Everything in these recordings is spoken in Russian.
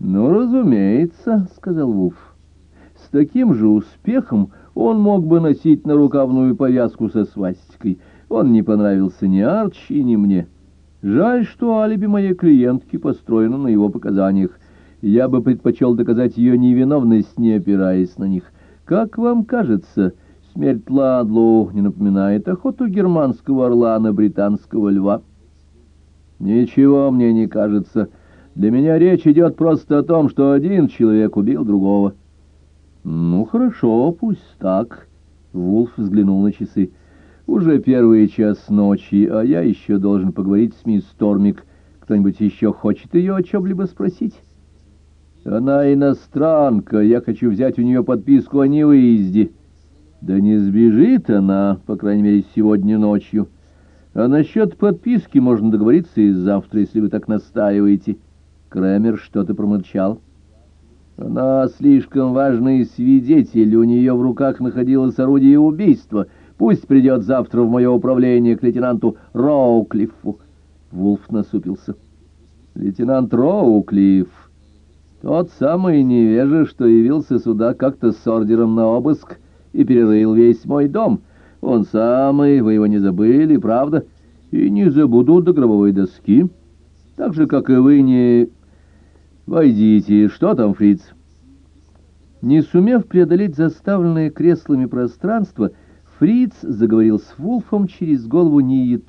«Ну, разумеется», — сказал Вулф. «С таким же успехом он мог бы носить нарукавную повязку со свастикой. Он не понравился ни Арчи, ни мне. Жаль, что алиби моей клиентки построено на его показаниях. Я бы предпочел доказать ее невиновность, не опираясь на них. Как вам кажется, смерть Ладлоу не напоминает охоту германского орла на британского льва?» «Ничего мне не кажется». Для меня речь идет просто о том, что один человек убил другого. Ну, хорошо, пусть так. Вулф взглянул на часы. Уже первый час ночи, а я еще должен поговорить с мисс Тормик. Кто-нибудь еще хочет ее о чем-либо спросить? Она иностранка, я хочу взять у нее подписку о невыезде. Да не сбежит она, по крайней мере, сегодня ночью. А насчет подписки можно договориться и завтра, если вы так настаиваете. Крамер что-то промолчал. Она слишком важный свидетель, у нее в руках находилось орудие убийства. Пусть придет завтра в мое управление к лейтенанту Роуклиффу. Вулф насупился. Лейтенант Роуклифф, тот самый невежа, что явился сюда как-то с ордером на обыск и перерыл весь мой дом. Он самый, вы его не забыли, правда? И не забуду до гробовой доски. Так же, как и вы не... «Войдите. Что там, фриц?» Не сумев преодолеть заставленное креслами пространство, Фриц заговорил с Вулфом через голову Нии.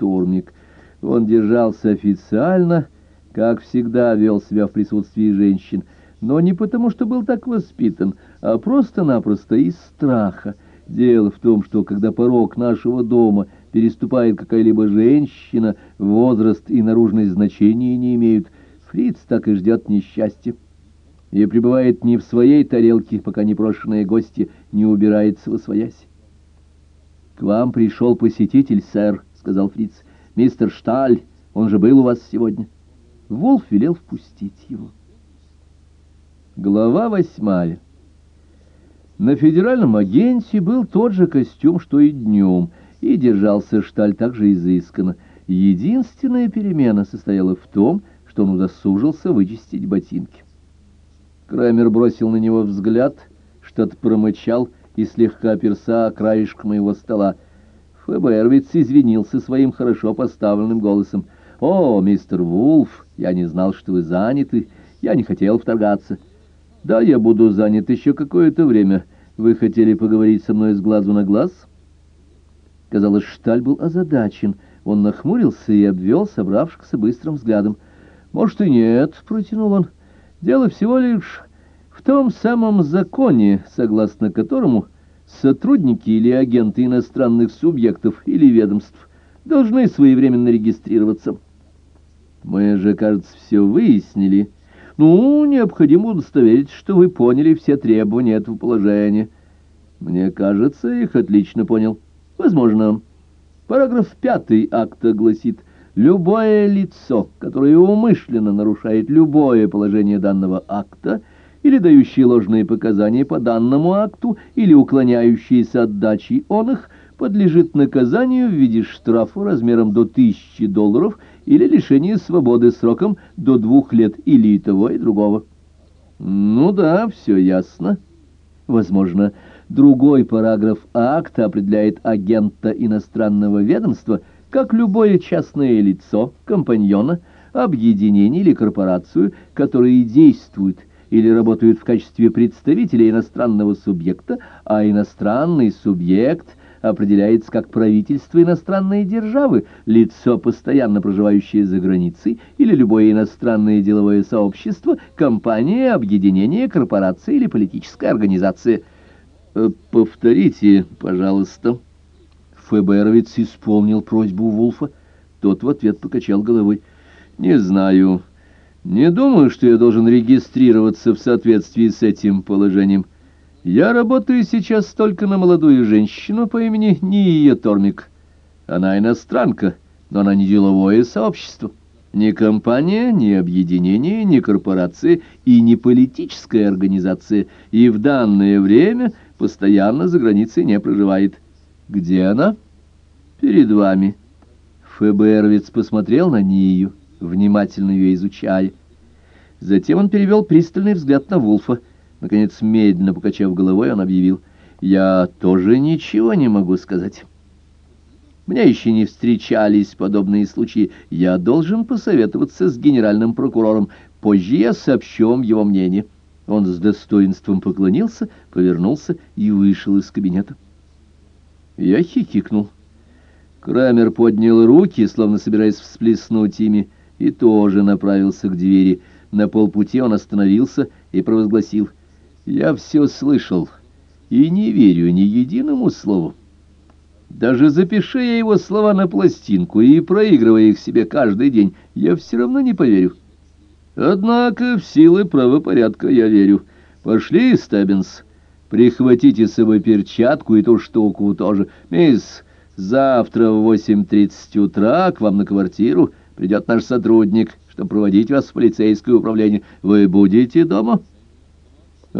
Он держался официально, как всегда вел себя в присутствии женщин, но не потому, что был так воспитан, а просто-напросто из страха. Дело в том, что когда порог нашего дома переступает какая-либо женщина, возраст и наружность значения не имеют – Фриц так и ждет несчастья. И пребывает не в своей тарелке, пока непрошенные гости не убирается во своясь. — К вам пришел посетитель, сэр, — сказал Фриц. — Мистер Шталь, он же был у вас сегодня. Волф велел впустить его. Глава восьмая. На федеральном агенте был тот же костюм, что и днем, и держался Шталь также изысканно. Единственная перемена состояла в том, что он удосужился вычистить ботинки. Крамер бросил на него взгляд, что-то промычал и слегка оперся о краешек моего стола. ФБРовец извинился своим хорошо поставленным голосом. «О, мистер Вулф, я не знал, что вы заняты. Я не хотел вторгаться». «Да, я буду занят еще какое-то время. Вы хотели поговорить со мной с глазу на глаз?» Казалось, Шталь был озадачен. Он нахмурился и обвел собравшихся быстрым взглядом. «Может, и нет», — протянул он. «Дело всего лишь в том самом законе, согласно которому сотрудники или агенты иностранных субъектов или ведомств должны своевременно регистрироваться. Мы же, кажется, все выяснили. Ну, необходимо удостоверить, что вы поняли все требования этого положения. Мне кажется, их отлично понял. Возможно. Параграф пятый акта гласит — Любое лицо, которое умышленно нарушает любое положение данного акта, или дающее ложные показания по данному акту, или уклоняющееся от дачи он их, подлежит наказанию в виде штрафа размером до тысячи долларов или лишения свободы сроком до двух лет или и того, и другого. Ну да, все ясно. Возможно, другой параграф акта определяет агента иностранного ведомства – как любое частное лицо, компаньона, объединение или корпорацию, которые действуют или работают в качестве представителя иностранного субъекта, а иностранный субъект определяется как правительство иностранной державы, лицо, постоянно проживающее за границей, или любое иностранное деловое сообщество, компания, объединение, корпорация или политическая организация. Э, «Повторите, пожалуйста». ФБРовец исполнил просьбу Вулфа. Тот в ответ покачал головой. «Не знаю. Не думаю, что я должен регистрироваться в соответствии с этим положением. Я работаю сейчас только на молодую женщину по имени Ния Тормик. Она иностранка, но она не деловое сообщество». Ни компания, ни объединение, ни корпорация и не политическая организация, и в данное время постоянно за границей не проживает. Где она? Перед вами. ФБРовец посмотрел на Нию, внимательно ее изучая. Затем он перевел пристальный взгляд на Вулфа. Наконец, медленно покачав головой, он объявил, «Я тоже ничего не могу сказать. Мне еще не встречались подобные случаи. Я должен посоветоваться с генеральным прокурором. Позже я сообщу вам его мнение». Он с достоинством поклонился, повернулся и вышел из кабинета. Я хихикнул. Крамер поднял руки, словно собираясь всплеснуть ими, и тоже направился к двери. На полпути он остановился и провозгласил. «Я все слышал и не верю ни единому слову. Даже запиши я его слова на пластинку и проигрывая их себе каждый день, я все равно не поверю. Однако в силы правопорядка я верю. Пошли, Стаббинс, прихватите с собой перчатку и ту штуку тоже. Мисс, завтра в 8.30 утра к вам на квартиру придет наш сотрудник, чтобы проводить вас в полицейское управление. Вы будете дома?»